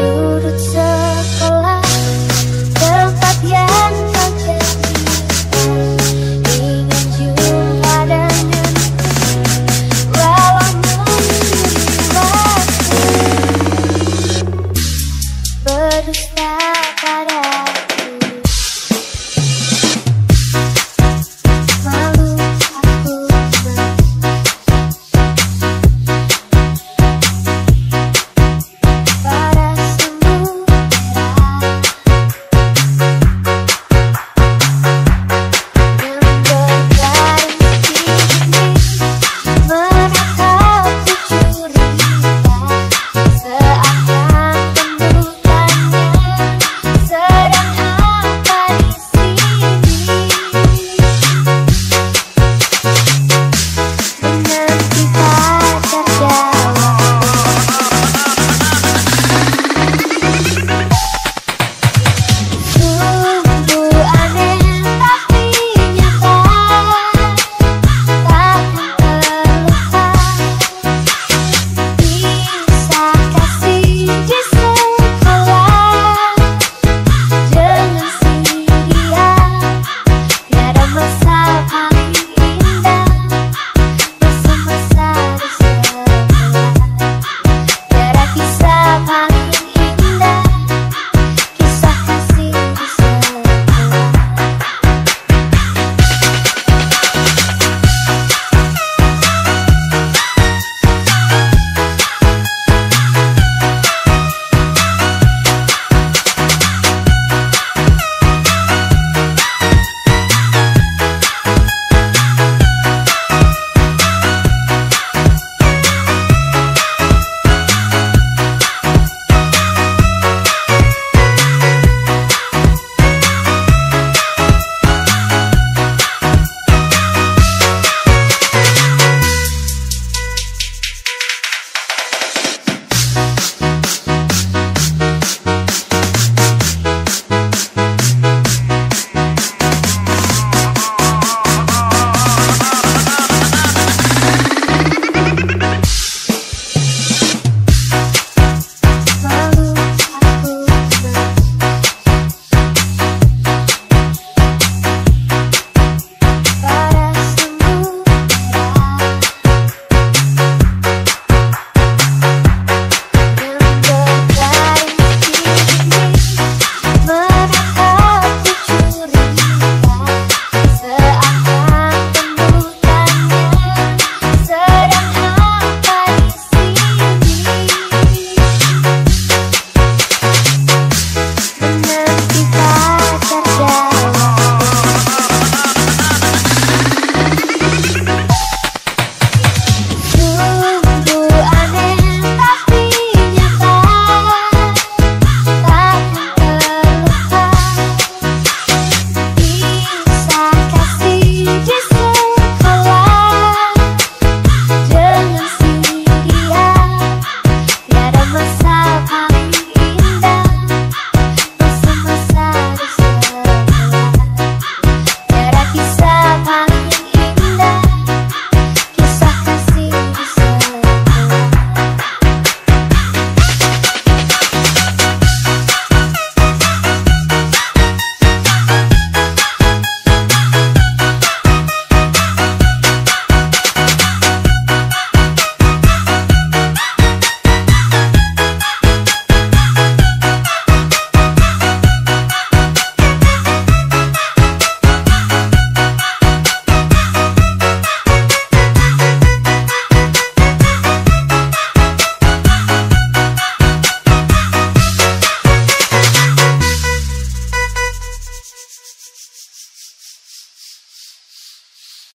sudut sekolah tempat yang kau ingin jumpa dengan walau mencuri waktu. Berdusta